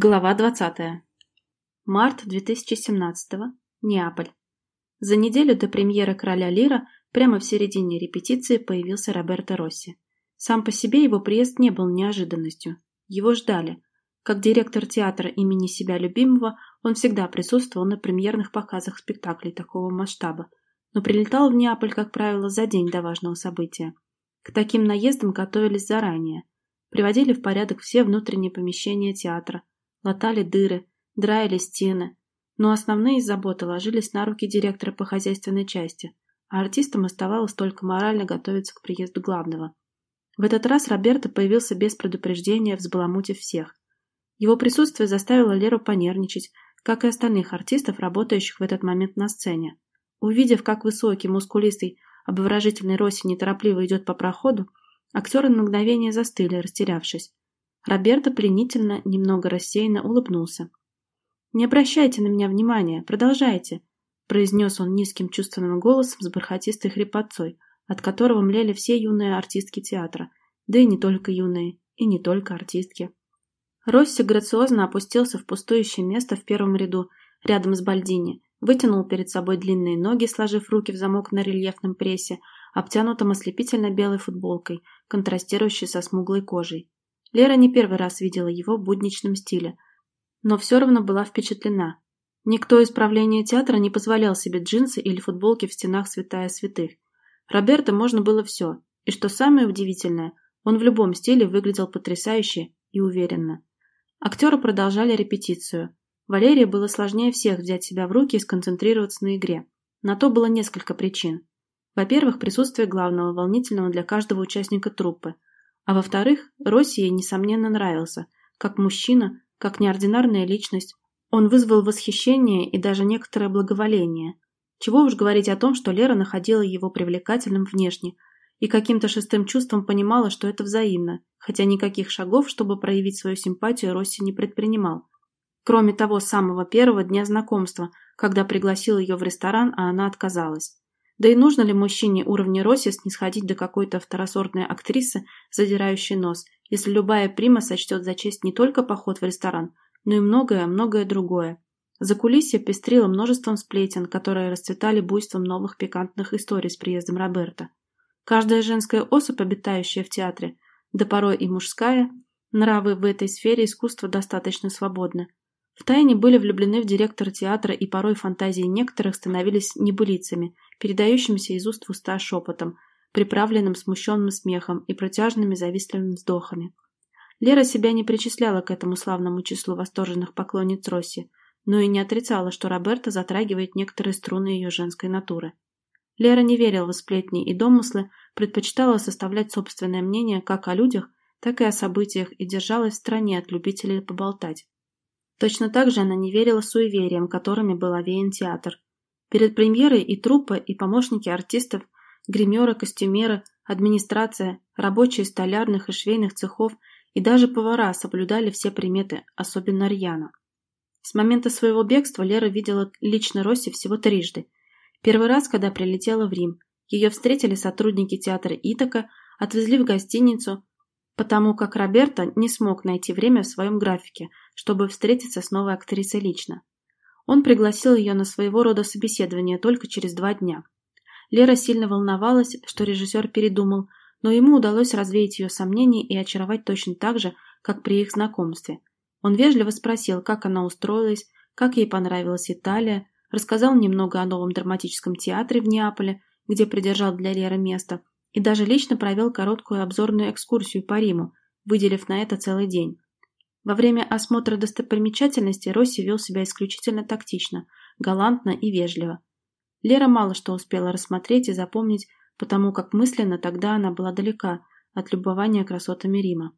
Глава 20. Март 2017. Неаполь. За неделю до премьеры «Короля Лира» прямо в середине репетиции появился Роберто Росси. Сам по себе его приезд не был неожиданностью. Его ждали. Как директор театра имени себя любимого, он всегда присутствовал на премьерных показах спектаклей такого масштаба, но прилетал в Неаполь, как правило, за день до важного события. К таким наездам готовились заранее. Приводили в порядок все внутренние помещения театра, латали дыры, драили стены, но основные заботы ложились на руки директора по хозяйственной части, а артистам оставалось только морально готовиться к приезду главного. В этот раз Роберто появился без предупреждения, взбаламутив всех. Его присутствие заставило Леру понервничать, как и остальных артистов, работающих в этот момент на сцене. Увидев, как высокий, мускулистый, обворожительный Росси неторопливо идет по проходу, актеры на мгновение застыли, растерявшись. Роберто пленительно, немного рассеянно улыбнулся. «Не обращайте на меня внимания, продолжайте», произнес он низким чувственным голосом с бархатистой хрипотцой, от которого млели все юные артистки театра, да и не только юные, и не только артистки. Росси грациозно опустился в пустующее место в первом ряду, рядом с Бальдини, вытянул перед собой длинные ноги, сложив руки в замок на рельефном прессе, обтянутом ослепительно белой футболкой, контрастирующей со смуглой кожей. Лера не первый раз видела его в будничном стиле, но все равно была впечатлена. Никто из правления театра не позволял себе джинсы или футболки в стенах святая святых. Роберто можно было все, и что самое удивительное, он в любом стиле выглядел потрясающе и уверенно. Актеры продолжали репетицию. Валерии было сложнее всех взять себя в руки и сконцентрироваться на игре. На то было несколько причин. Во-первых, присутствие главного, волнительного для каждого участника труппы – а во-вторых, Росси ей, несомненно, нравился. Как мужчина, как неординарная личность. Он вызвал восхищение и даже некоторое благоволение. Чего уж говорить о том, что Лера находила его привлекательным внешне и каким-то шестым чувством понимала, что это взаимно, хотя никаких шагов, чтобы проявить свою симпатию, Росси не предпринимал. Кроме того самого первого дня знакомства, когда пригласил ее в ресторан, а она отказалась. Да и нужно ли мужчине уровня Росси снисходить до какой-то второсортной актрисы, задирающей нос, если любая прима сочтет за честь не только поход в ресторан, но и многое-многое другое. За кулисье пестрило множеством сплетен, которые расцветали буйством новых пикантных историй с приездом Роберта. Каждая женская особь, обитающая в театре, да порой и мужская, нравы в этой сфере искусства достаточно свободны. Втайне были влюблены в директора театра и порой фантазии некоторых становились небылицами – передающимся из уст в уста шепотом, приправленным смущенным смехом и протяжными завистливыми вздохами. Лера себя не причисляла к этому славному числу восторженных поклонниц Росси, но и не отрицала, что Роберто затрагивает некоторые струны ее женской натуры. Лера не верила в сплетни и домыслы, предпочитала составлять собственное мнение как о людях, так и о событиях и держалась в стороне от любителей поболтать. Точно так же она не верила суевериям, которыми был овеян театр, Перед премьерой и труппа, и помощники артистов, гримеры, костюмеры, администрация, рабочие столярных и швейных цехов и даже повара соблюдали все приметы, особенно рьяно. С момента своего бегства Лера видела лично Росси всего трижды. Первый раз, когда прилетела в Рим. Ее встретили сотрудники театра Итака, отвезли в гостиницу, потому как Роберто не смог найти время в своем графике, чтобы встретиться с новой актрисой лично. Он пригласил ее на своего рода собеседование только через два дня. Лера сильно волновалась, что режиссер передумал, но ему удалось развеять ее сомнения и очаровать точно так же, как при их знакомстве. Он вежливо спросил, как она устроилась, как ей понравилась Италия, рассказал немного о новом драматическом театре в Неаполе, где придержал для Леры место, и даже лично провел короткую обзорную экскурсию по Риму, выделив на это целый день. Во время осмотра достопримечательностей Росси вел себя исключительно тактично, галантно и вежливо. Лера мало что успела рассмотреть и запомнить, потому как мысленно тогда она была далека от любования красотами Рима.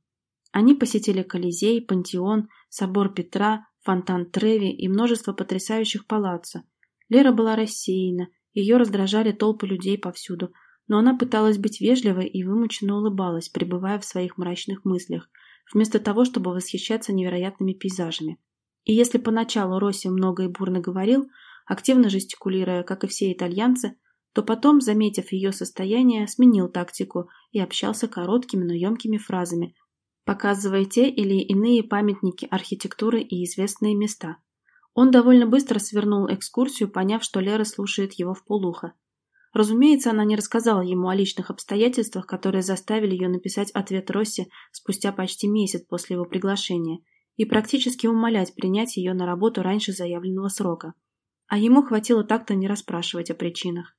Они посетили Колизей, Пантеон, собор Петра, фонтан Треви и множество потрясающих палаццо. Лера была рассеяна, ее раздражали толпы людей повсюду, но она пыталась быть вежливой и вымученно улыбалась, пребывая в своих мрачных мыслях, вместо того, чтобы восхищаться невероятными пейзажами. И если поначалу Росси много и бурно говорил, активно жестикулируя, как и все итальянцы, то потом, заметив ее состояние, сменил тактику и общался короткими, но емкими фразами, показывая те или иные памятники архитектуры и известные места. Он довольно быстро свернул экскурсию, поняв, что Лера слушает его в полухо. Разумеется, она не рассказала ему о личных обстоятельствах, которые заставили ее написать ответ Росси спустя почти месяц после его приглашения и практически умолять принять ее на работу раньше заявленного срока. А ему хватило так-то не расспрашивать о причинах.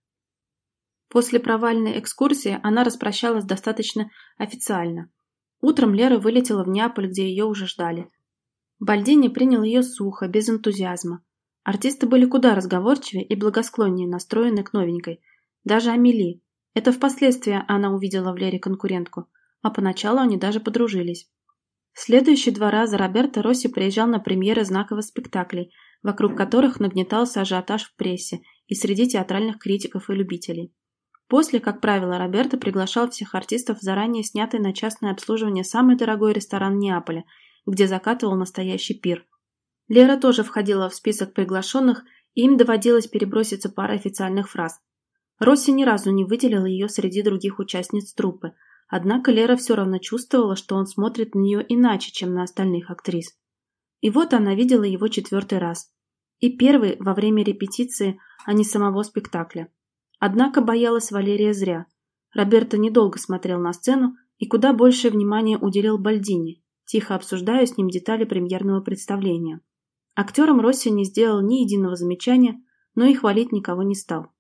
После провальной экскурсии она распрощалась достаточно официально. Утром Лера вылетела в Неаполь, где ее уже ждали. Бальдини принял ее сухо, без энтузиазма. Артисты были куда разговорчивее и благосклоннее настроены к новенькой – даже Амели. Это впоследствии она увидела в Лере конкурентку, а поначалу они даже подружились. Следующие два раза Роберто Росси приезжал на премьеры знаковых спектаклей, вокруг которых нагнетался ажиотаж в прессе и среди театральных критиков и любителей. После, как правило, Роберто приглашал всех артистов в заранее снятый на частное обслуживание самый дорогой ресторан Неаполя, где закатывал настоящий пир. Лера тоже входила в список приглашенных, и им доводилось переброситься парой официальных фраз. Росси ни разу не выделила ее среди других участниц труппы, однако Лера все равно чувствовала, что он смотрит на нее иначе, чем на остальных актрис. И вот она видела его четвертый раз. И первый во время репетиции, а не самого спектакля. Однако боялась Валерия зря. Роберто недолго смотрел на сцену и куда большее внимание уделил Бальдини, тихо обсуждая с ним детали премьерного представления. Актерам Росси не сделал ни единого замечания, но и хвалить никого не стал.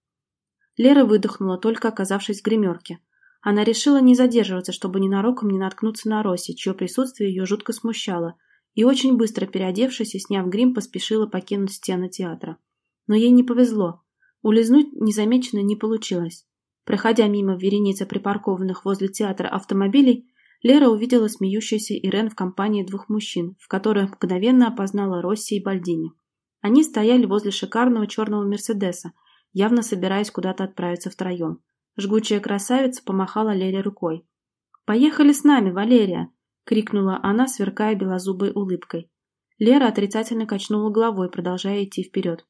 Лера выдохнула, только оказавшись в гримерке. Она решила не задерживаться, чтобы ненароком не наткнуться на Росси, чье присутствие ее жутко смущало, и очень быстро переодевшись и сняв грим, поспешила покинуть стены театра. Но ей не повезло. Улизнуть незамеченно не получилось. Проходя мимо вереницы припаркованных возле театра автомобилей, Лера увидела смеющуюся Ирен в компании двух мужчин, в которых мгновенно опознала Росси и Бальдини. Они стояли возле шикарного черного Мерседеса, явно собираясь куда-то отправиться втроем. Жгучая красавица помахала Лере рукой. «Поехали с нами, Валерия!» — крикнула она, сверкая белозубой улыбкой. Лера отрицательно качнула головой, продолжая идти вперед.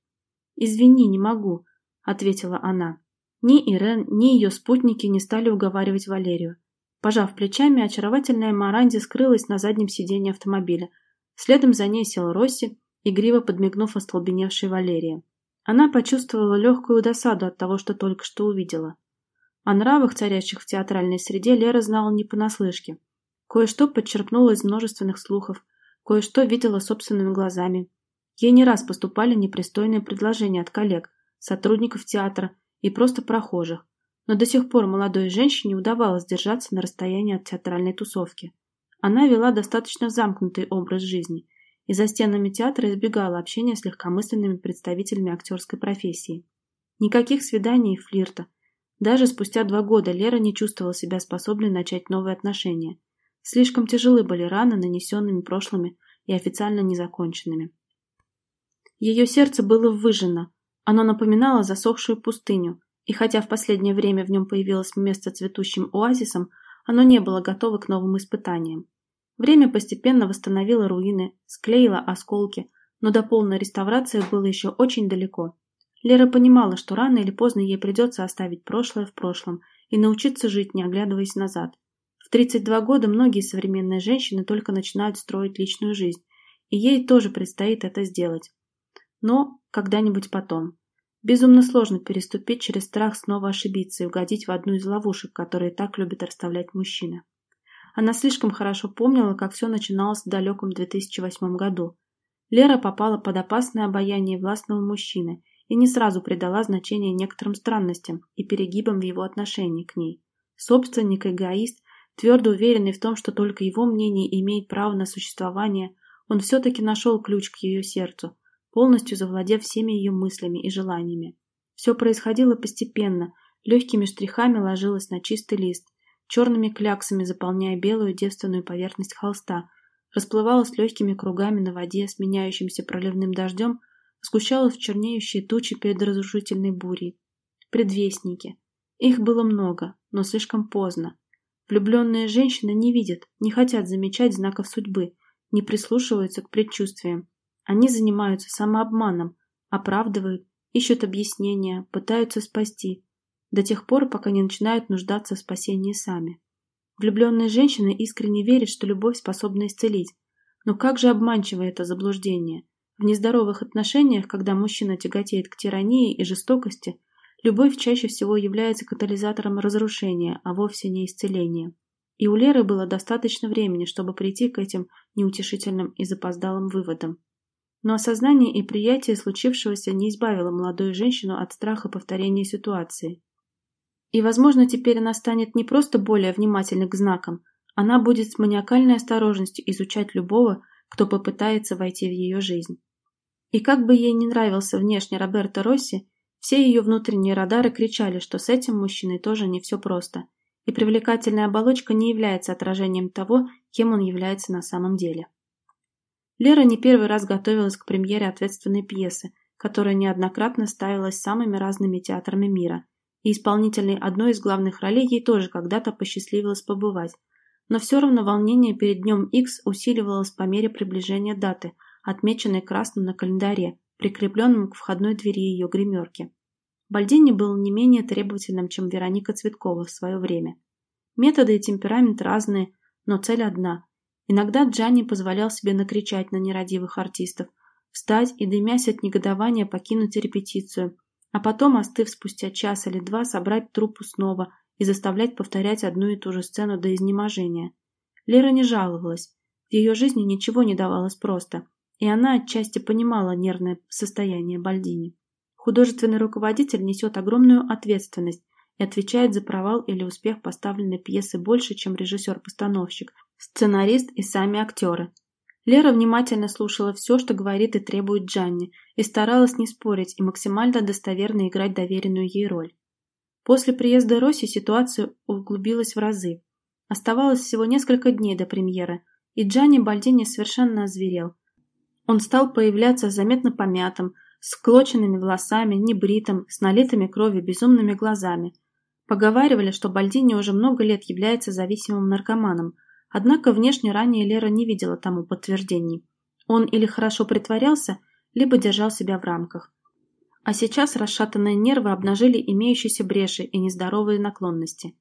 «Извини, не могу», — ответила она. Ни Ирен, ни ее спутники не стали уговаривать Валерию. Пожав плечами, очаровательная Маранди скрылась на заднем сиденье автомобиля. Следом за ней сел Росси, игриво подмигнув остолбеневшей Валерии. Она почувствовала легкую досаду от того, что только что увидела. О нравах, царящих в театральной среде, Лера знала не понаслышке. Кое-что подчерпнула из множественных слухов, кое-что видела собственными глазами. Ей не раз поступали непристойные предложения от коллег, сотрудников театра и просто прохожих, но до сих пор молодой женщине удавалось держаться на расстоянии от театральной тусовки. Она вела достаточно замкнутый образ жизни и за стенами театра избегала общения с легкомысленными представителями актерской профессии. Никаких свиданий и флирта. Даже спустя два года Лера не чувствовала себя способной начать новые отношения. Слишком тяжелы были раны, нанесенными прошлыми и официально незаконченными. Ее сердце было выжжено, оно напоминало засохшую пустыню, и хотя в последнее время в нем появилось место цветущим оазисом, оно не было готово к новым испытаниям. Время постепенно восстановило руины, склеило осколки, но до полной реставрации было еще очень далеко. Лера понимала, что рано или поздно ей придется оставить прошлое в прошлом и научиться жить, не оглядываясь назад. В 32 года многие современные женщины только начинают строить личную жизнь, и ей тоже предстоит это сделать. Но когда-нибудь потом. Безумно сложно переступить через страх снова ошибиться и угодить в одну из ловушек, которые так любят расставлять мужчины. Она слишком хорошо помнила, как все начиналось в далеком 2008 году. Лера попала под опасное обаяние властного мужчины и не сразу придала значение некоторым странностям и перегибам в его отношении к ней. Собственник, эгоист, твердо уверенный в том, что только его мнение имеет право на существование, он все-таки нашел ключ к ее сердцу, полностью завладев всеми ее мыслями и желаниями. Все происходило постепенно, легкими штрихами ложилось на чистый лист, черными кляксами заполняя белую девственную поверхность холста, расплывалась легкими кругами на воде, сменяющимся проливным дождем, сгущалась в чернеющие тучи перед разрушительной бурей. Предвестники. Их было много, но слишком поздно. Влюбленные женщины не видят, не хотят замечать знаков судьбы, не прислушиваются к предчувствиям. Они занимаются самообманом, оправдывают, ищут объяснения, пытаются спасти, до тех пор, пока не начинают нуждаться в спасении сами. Влюбленные женщины искренне верят, что любовь способна исцелить. Но как же обманчиво это заблуждение? В нездоровых отношениях, когда мужчина тяготеет к тирании и жестокости, любовь чаще всего является катализатором разрушения, а вовсе не исцеления. И у Леры было достаточно времени, чтобы прийти к этим неутешительным и запоздалым выводам. Но осознание и приятие случившегося не избавило молодую женщину от страха повторения ситуации. И, возможно, теперь она станет не просто более внимательной к знакам, она будет с маниакальной осторожностью изучать любого, кто попытается войти в ее жизнь. И как бы ей не нравился внешне Роберто Росси, все ее внутренние радары кричали, что с этим мужчиной тоже не все просто – и привлекательная оболочка не является отражением того, кем он является на самом деле. Лера не первый раз готовилась к премьере ответственной пьесы, которая неоднократно ставилась самыми разными театрами мира, и исполнительной одной из главных ролей ей тоже когда-то посчастливилось побывать, но все равно волнение перед днем X усиливалось по мере приближения даты, отмеченной красным на календаре, прикрепленным к входной двери ее гримерки. Бальдини был не менее требовательным, чем Вероника Цветкова в свое время. Методы и темперамент разные, но цель одна. Иногда Джанни позволял себе накричать на нерадивых артистов, встать и, дымясь от негодования, покинуть репетицию, а потом, остыв спустя час или два, собрать труппу снова и заставлять повторять одну и ту же сцену до изнеможения. Лера не жаловалась. В ее жизни ничего не давалось просто, и она отчасти понимала нервное состояние Бальдини. Художественный руководитель несет огромную ответственность и отвечает за провал или успех поставленной пьесы больше, чем режиссер-постановщик, сценарист и сами актеры. Лера внимательно слушала все, что говорит и требует Джанни, и старалась не спорить и максимально достоверно играть доверенную ей роль. После приезда Росси ситуация углубилась в разы. Оставалось всего несколько дней до премьеры, и Джанни Бальдини совершенно озверел. Он стал появляться заметно помятым, с клоченными волосами, небритым, с налитыми кровью безумными глазами. Поговаривали, что Бальдини уже много лет является зависимым наркоманом, однако внешне ранее Лера не видела тому подтверждений. Он или хорошо притворялся, либо держал себя в рамках. А сейчас расшатанные нервы обнажили имеющиеся бреши и нездоровые наклонности.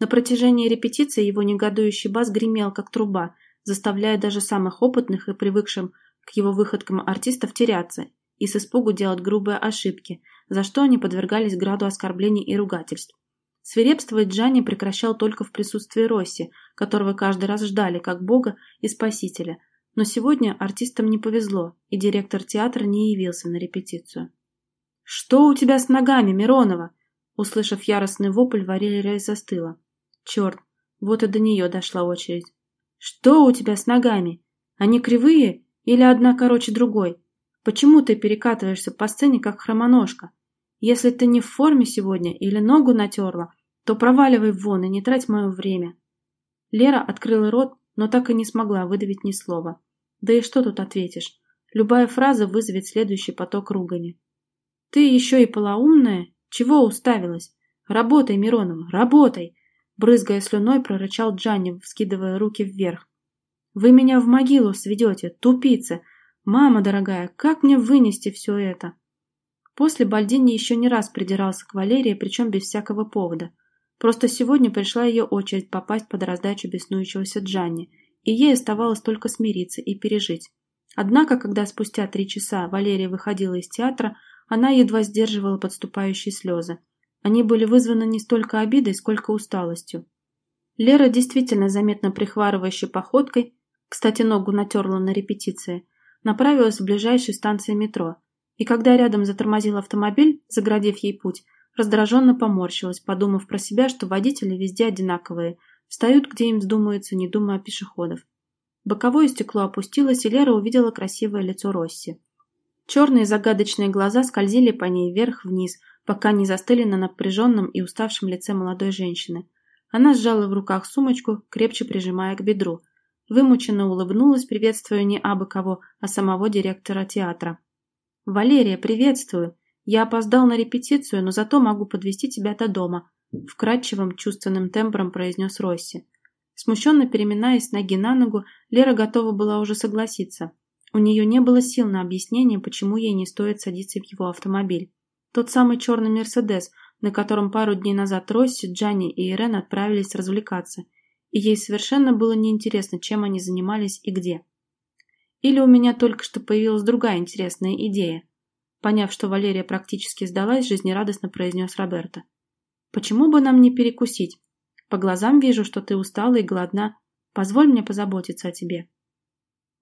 На протяжении репетиции его негодующий бас гремел, как труба, заставляя даже самых опытных и привыкшим к его выходкам артистов теряться и с испугу делать грубые ошибки, за что они подвергались граду оскорблений и ругательств. Свирепствовать Джанни прекращал только в присутствии Росси, которого каждый раз ждали как бога и спасителя, но сегодня артистам не повезло, и директор театра не явился на репетицию. «Что у тебя с ногами, Миронова?» Услышав яростный вопль, Валерия застыла. «Черт, вот и до нее дошла очередь. Что у тебя с ногами? Они кривые или одна короче другой? Почему ты перекатываешься по сцене, как хромоножка? Если ты не в форме сегодня или ногу натерла, то проваливай вон и не трать мое время. Лера открыла рот, но так и не смогла выдавить ни слова. Да и что тут ответишь? Любая фраза вызовет следующий поток ругани. Ты еще и полоумная? Чего уставилась? Работай, Миронова, работай! Брызгая слюной, прорычал Джанни, вскидывая руки вверх. Вы меня в могилу сведете, тупица! «Мама дорогая, как мне вынести все это?» После Бальдини еще не раз придирался к Валерии, причем без всякого повода. Просто сегодня пришла ее очередь попасть под раздачу беснующегося Джанни, и ей оставалось только смириться и пережить. Однако, когда спустя три часа Валерия выходила из театра, она едва сдерживала подступающие слезы. Они были вызваны не столько обидой, сколько усталостью. Лера, действительно заметно прихварывающей походкой, кстати, ногу натерла на репетиции, направилась в ближайшей станции метро, и когда рядом затормозил автомобиль, заградив ей путь, раздраженно поморщилась, подумав про себя, что водители везде одинаковые, встают, где им вздумается, не думая о пешеходов. Боковое стекло опустилось, и Лера увидела красивое лицо Росси. Черные загадочные глаза скользили по ней вверх-вниз, пока не застыли на напряженном и уставшем лице молодой женщины. Она сжала в руках сумочку, крепче прижимая к бедру, вымученно улыбнулась, приветствуя не абы кого, а самого директора театра. «Валерия, приветствую! Я опоздал на репетицию, но зато могу подвести тебя до дома», вкрадчивым чувственным тембром произнес Росси. Смущенно переминаясь ноги на ногу, Лера готова была уже согласиться. У нее не было сил на объяснение, почему ей не стоит садиться в его автомобиль. Тот самый черный «Мерседес», на котором пару дней назад Росси, Джанни и Ирен отправились развлекаться – и ей совершенно было неинтересно, чем они занимались и где. Или у меня только что появилась другая интересная идея. Поняв, что Валерия практически сдалась, жизнерадостно произнес Роберто. «Почему бы нам не перекусить? По глазам вижу, что ты устала и голодна. Позволь мне позаботиться о тебе».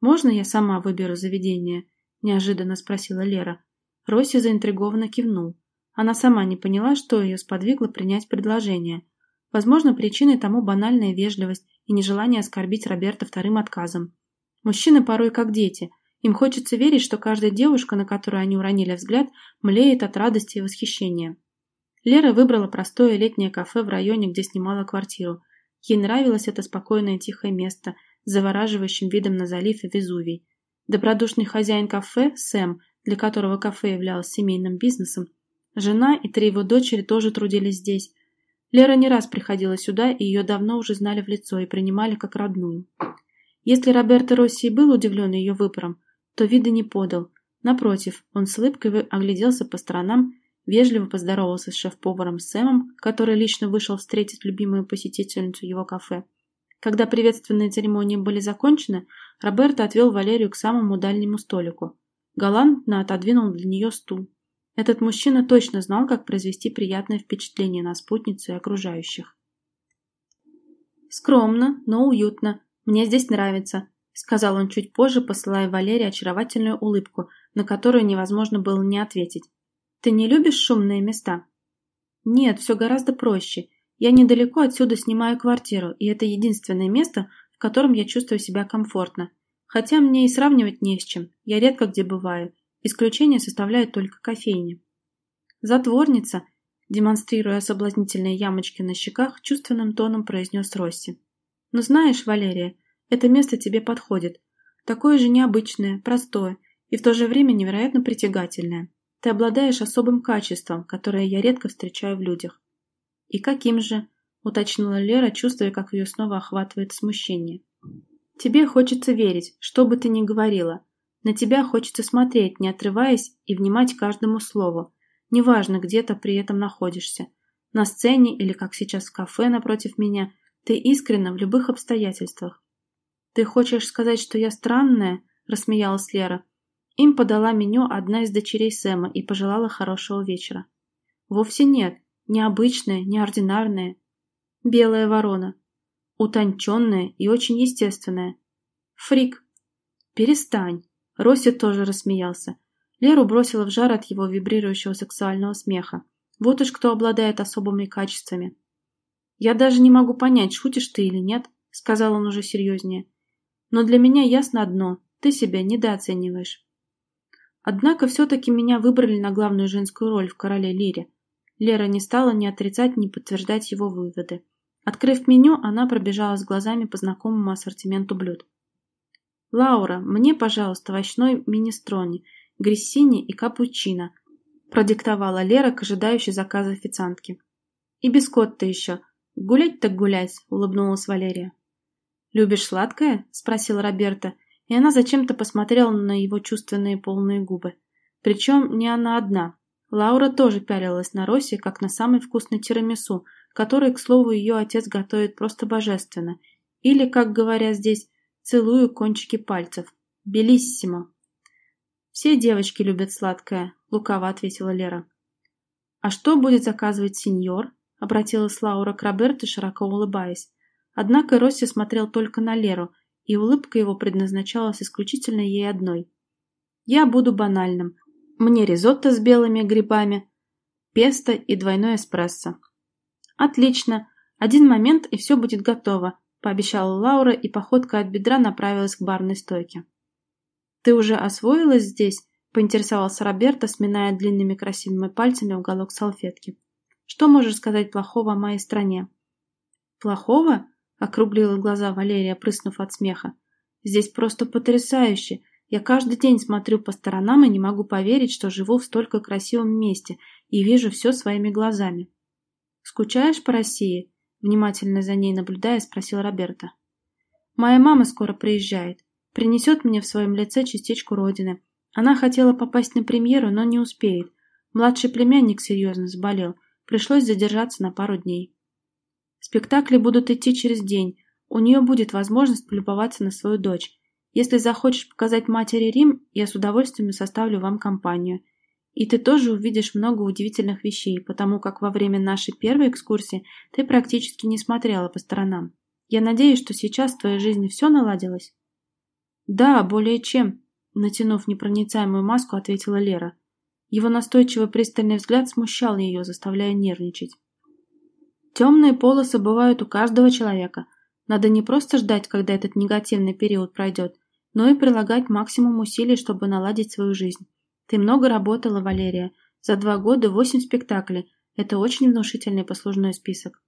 «Можно я сама выберу заведение?» – неожиданно спросила Лера. Росси заинтригованно кивнул. Она сама не поняла, что ее сподвигло принять предложение. Возможно, причиной тому банальная вежливость и нежелание оскорбить Роберта вторым отказом. Мужчины порой как дети. Им хочется верить, что каждая девушка, на которую они уронили взгляд, млеет от радости и восхищения. Лера выбрала простое летнее кафе в районе, где снимала квартиру. Ей нравилось это спокойное тихое место с завораживающим видом на залив и Везувий. Добродушный хозяин кафе, Сэм, для которого кафе являлось семейным бизнесом, Жена и три его дочери тоже трудились здесь. Лера не раз приходила сюда, и ее давно уже знали в лицо и принимали как родную. Если Роберто Росси был удивлен ее выбором, то вида не подал. Напротив, он с улыбкой огляделся по сторонам, вежливо поздоровался с шеф-поваром Сэмом, который лично вышел встретить любимую посетительницу его кафе. Когда приветственные церемонии были закончены, Роберто отвел Валерию к самому дальнему столику. Галантно отодвинул для нее стул. Этот мужчина точно знал, как произвести приятное впечатление на спутницу и окружающих. «Скромно, но уютно. Мне здесь нравится», — сказал он чуть позже, посылая Валерии очаровательную улыбку, на которую невозможно было не ответить. «Ты не любишь шумные места?» «Нет, все гораздо проще. Я недалеко отсюда снимаю квартиру, и это единственное место, в котором я чувствую себя комфортно. Хотя мне и сравнивать не с чем. Я редко где бываю, Исключение составляют только кофейни. Затворница, демонстрируя соблазнительные ямочки на щеках, чувственным тоном произнес Росси. «Но знаешь, Валерия, это место тебе подходит. Такое же необычное, простое и в то же время невероятно притягательное. Ты обладаешь особым качеством, которое я редко встречаю в людях». «И каким же?» – уточнила Лера, чувствуя, как ее снова охватывает смущение. «Тебе хочется верить, что бы ты ни говорила, на тебя хочется смотреть, не отрываясь, и внимать каждому слову. Неважно, где ты при этом находишься. На сцене или, как сейчас, в кафе напротив меня. Ты искренна в любых обстоятельствах. «Ты хочешь сказать, что я странная?» – рассмеялась Лера. Им подала меню одна из дочерей Сэма и пожелала хорошего вечера. «Вовсе нет. Необычная, неординарная. Белая ворона. Утонченная и очень естественная. Фрик. Перестань. Росси тоже рассмеялся. Леру бросила в жар от его вибрирующего сексуального смеха. Вот уж кто обладает особыми качествами. «Я даже не могу понять, шутишь ты или нет», — сказал он уже серьезнее. «Но для меня ясно одно — ты себя недооцениваешь». Однако все-таки меня выбрали на главную женскую роль в «Короле Лире». Лера не стала ни отрицать, ни подтверждать его выводы. Открыв меню, она пробежалась глазами по знакомому ассортименту блюд. «Лаура, мне, пожалуйста, овощной министрони, грессини и капучино», продиктовала Лера к ожидающей заказа официантки. «И бискотто еще. Гулять так гулять», улыбнулась Валерия. «Любишь сладкое?» – спросил Роберта, и она зачем-то посмотрела на его чувственные полные губы. Причем не она одна. Лаура тоже пялилась на Росе, как на самый вкусный тирамису, который, к слову, ее отец готовит просто божественно. Или, как говорят здесь, Целую кончики пальцев. Белиссимо. Все девочки любят сладкое, лукаво ответила Лера. А что будет заказывать сеньор? Обратилась Лаура к Роберту, широко улыбаясь. Однако Росси смотрел только на Леру, и улыбка его предназначалась исключительно ей одной. «Я буду банальным. Мне ризотто с белыми грибами, песто и двойной эспрессо». «Отлично. Один момент, и все будет готово пообещала Лаура и походка от бедра направилась к барной стойке. «Ты уже освоилась здесь?» – поинтересовался Роберто, сминая длинными красивыми пальцами уголок салфетки. «Что можешь сказать плохого о моей стране?» «Плохого?» – округлила глаза Валерия, прыснув от смеха. «Здесь просто потрясающе. Я каждый день смотрю по сторонам и не могу поверить, что живу в столько красивом месте и вижу все своими глазами. Скучаешь по России?» Внимательно за ней наблюдая, спросил Роберта. «Моя мама скоро приезжает. Принесет мне в своем лице частичку родины. Она хотела попасть на премьеру, но не успеет. Младший племянник серьезно заболел. Пришлось задержаться на пару дней. Спектакли будут идти через день. У нее будет возможность полюбоваться на свою дочь. Если захочешь показать матери Рим, я с удовольствием составлю вам компанию. И ты тоже увидишь много удивительных вещей, потому как во время нашей первой экскурсии ты практически не смотрела по сторонам. Я надеюсь, что сейчас в твоей жизни все наладилось?» «Да, более чем», — натянув непроницаемую маску, ответила Лера. Его настойчивый пристальный взгляд смущал ее, заставляя нервничать. «Темные полосы бывают у каждого человека. Надо не просто ждать, когда этот негативный период пройдет, но и прилагать максимум усилий, чтобы наладить свою жизнь. Ты много работала, Валерия. За два года восемь спектаклей. Это очень внушительный послужной список.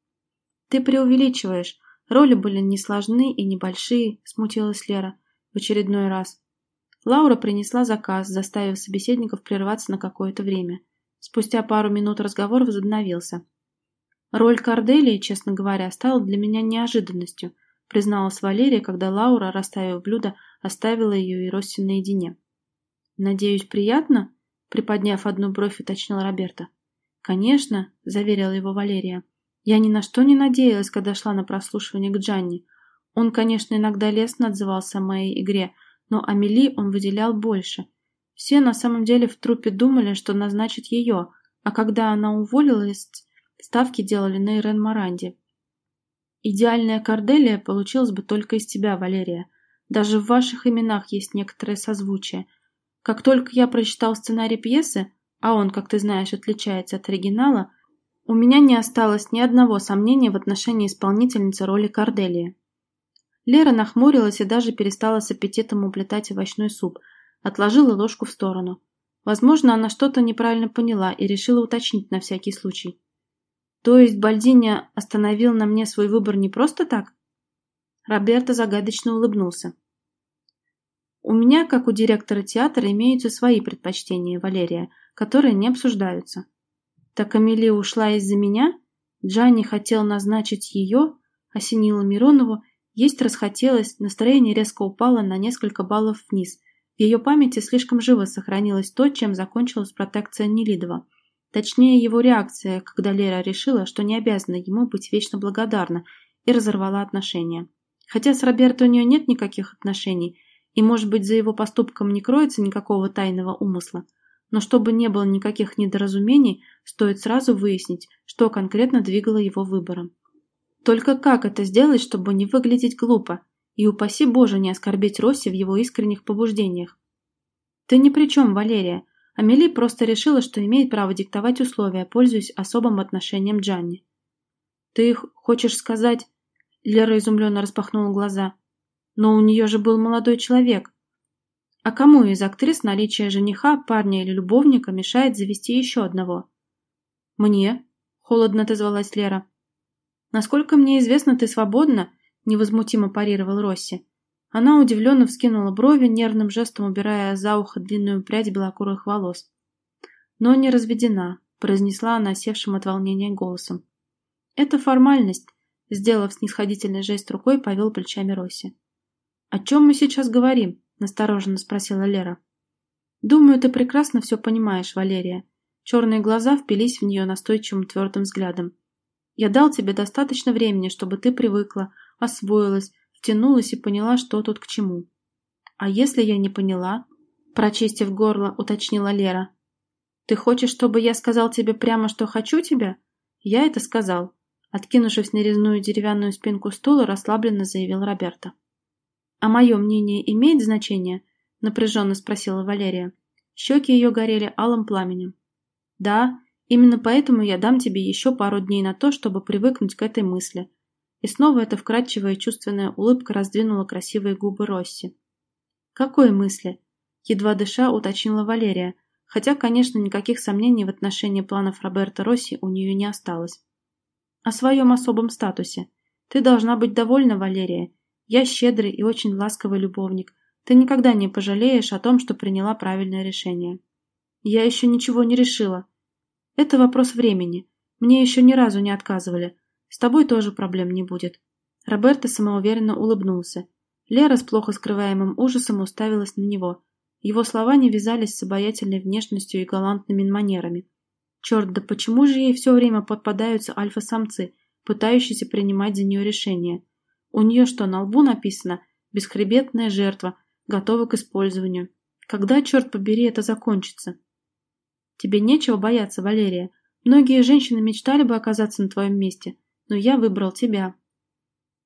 Ты преувеличиваешь. Роли были несложны и небольшие, смутилась Лера в очередной раз. Лаура принесла заказ, заставив собеседников прерваться на какое-то время. Спустя пару минут разговор возобновился. Роль Корделии, честно говоря, стала для меня неожиданностью, призналась Валерия, когда Лаура, расставив блюдо, оставила ее и Росси наедине. «Надеюсь, приятно?» — приподняв одну бровь, уточнил Роберто. «Конечно», — заверила его Валерия. Я ни на что не надеялась, когда шла на прослушивание к Джанни. Он, конечно, иногда лестно отзывался о моей игре, но Амели он выделял больше. Все на самом деле в трупе думали, что назначат ее, а когда она уволилась, ставки делали на Ирен Маранди. Идеальная Корделия получилась бы только из тебя, Валерия. Даже в ваших именах есть некоторое созвучие. Как только я прочитал сценарий пьесы, а он, как ты знаешь, отличается от оригинала, у меня не осталось ни одного сомнения в отношении исполнительницы роли Корделии. Лера нахмурилась и даже перестала с аппетитом уплетать овощной суп, отложила ложку в сторону. Возможно, она что-то неправильно поняла и решила уточнить на всякий случай. То есть Бальдини остановил на мне свой выбор не просто так? Роберто загадочно улыбнулся. У меня, как у директора театра, имеются свои предпочтения, Валерия, которые не обсуждаются. Так Амели ушла из-за меня? Джанни хотел назначить ее, осенила Миронову, есть расхотелось, настроение резко упало на несколько баллов вниз. В ее памяти слишком живо сохранилось то, чем закончилась протекция Нелидова. Точнее, его реакция, когда Лера решила, что не обязана ему быть вечно благодарна, и разорвала отношения. Хотя с Роберто у нее нет никаких отношений, и, может быть, за его поступком не кроется никакого тайного умысла – но чтобы не было никаких недоразумений, стоит сразу выяснить, что конкретно двигало его выбором. Только как это сделать, чтобы не выглядеть глупо, и упаси Боже не оскорбить Росси в его искренних побуждениях? Ты ни при чем, Валерия. Амели просто решила, что имеет право диктовать условия, пользуясь особым отношением Джанни. Ты хочешь сказать... Лера изумленно распахнула глаза. Но у нее же был молодой человек. А кому из актрис наличие жениха, парня или любовника мешает завести еще одного? Мне, холодно отозвалась Лера. Насколько мне известно, ты свободна, невозмутимо парировал Росси. Она удивленно вскинула брови, нервным жестом убирая за ухо длинную прядь белокурых волос. Но не разведена, произнесла она севшим от волнения голосом. Это формальность, сделав снисходительный жест рукой, повел плечами Росси. О чем мы сейчас говорим? настороженно спросила Лера. Думаю, ты прекрасно все понимаешь, Валерия. Черные глаза впились в нее настойчивым твердым взглядом. Я дал тебе достаточно времени, чтобы ты привыкла, освоилась, втянулась и поняла, что тут к чему. А если я не поняла? Прочистив горло, уточнила Лера. Ты хочешь, чтобы я сказал тебе прямо, что хочу тебя? Я это сказал. Откинувшись на резную деревянную спинку стула, расслабленно заявил Роберто. «А мое мнение имеет значение?» — напряженно спросила Валерия. Щеки ее горели алым пламенем. «Да, именно поэтому я дам тебе еще пару дней на то, чтобы привыкнуть к этой мысли». И снова эта вкрадчивая чувственная улыбка раздвинула красивые губы Росси. «Какой мысли?» — едва дыша уточнила Валерия, хотя, конечно, никаких сомнений в отношении планов Роберта Росси у нее не осталось. «О своем особом статусе. Ты должна быть довольна, Валерия, я щедрый и очень ласковый любовник. Ты никогда не пожалеешь о том, что приняла правильное решение. Я еще ничего не решила. Это вопрос времени. Мне еще ни разу не отказывали. С тобой тоже проблем не будет. Роберто самоуверенно улыбнулся. Лера с плохо скрываемым ужасом уставилась на него. Его слова не вязались с обаятельной внешностью и галантными манерами. Черт, да почему же ей все время подпадаются альфа-самцы, пытающиеся принимать за нее решения? У нее что, на лбу написано «Бесхребетная жертва, готова к использованию». Когда, черт побери, это закончится? Тебе нечего бояться, Валерия. Многие женщины мечтали бы оказаться на твоем месте, но я выбрал тебя.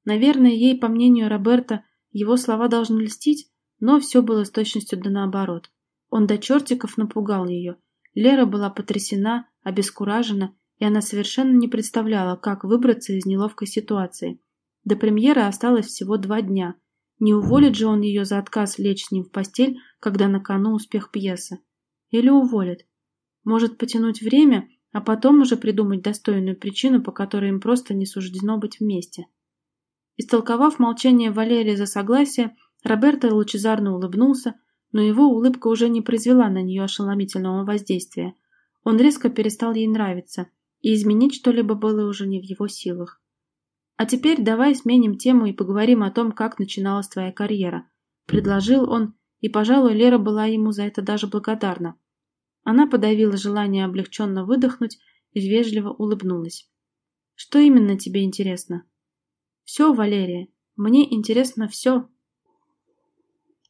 Наверное, ей, по мнению Роберта, его слова должны льстить, но все было с точностью да наоборот. Он до чертиков напугал ее. Лера была потрясена, обескуражена, и она совершенно не представляла, как выбраться из неловкой ситуации. До премьеры осталось всего два дня. Не уволит же он ее за отказ лечь с ним в постель, когда на кону успех пьесы. Или уволит. Может потянуть время, а потом уже придумать достойную причину, по которой им просто не суждено быть вместе. Истолковав молчание Валерии за согласие, Роберто лучезарно улыбнулся, но его улыбка уже не произвела на нее ошеломительного воздействия. Он резко перестал ей нравиться, и изменить что-либо было уже не в его силах. «А теперь давай сменим тему и поговорим о том, как начиналась твоя карьера», — предложил он, и, пожалуй, Лера была ему за это даже благодарна. Она подавила желание облегченно выдохнуть и вежливо улыбнулась. «Что именно тебе интересно?» «Все, Валерия, мне интересно все»,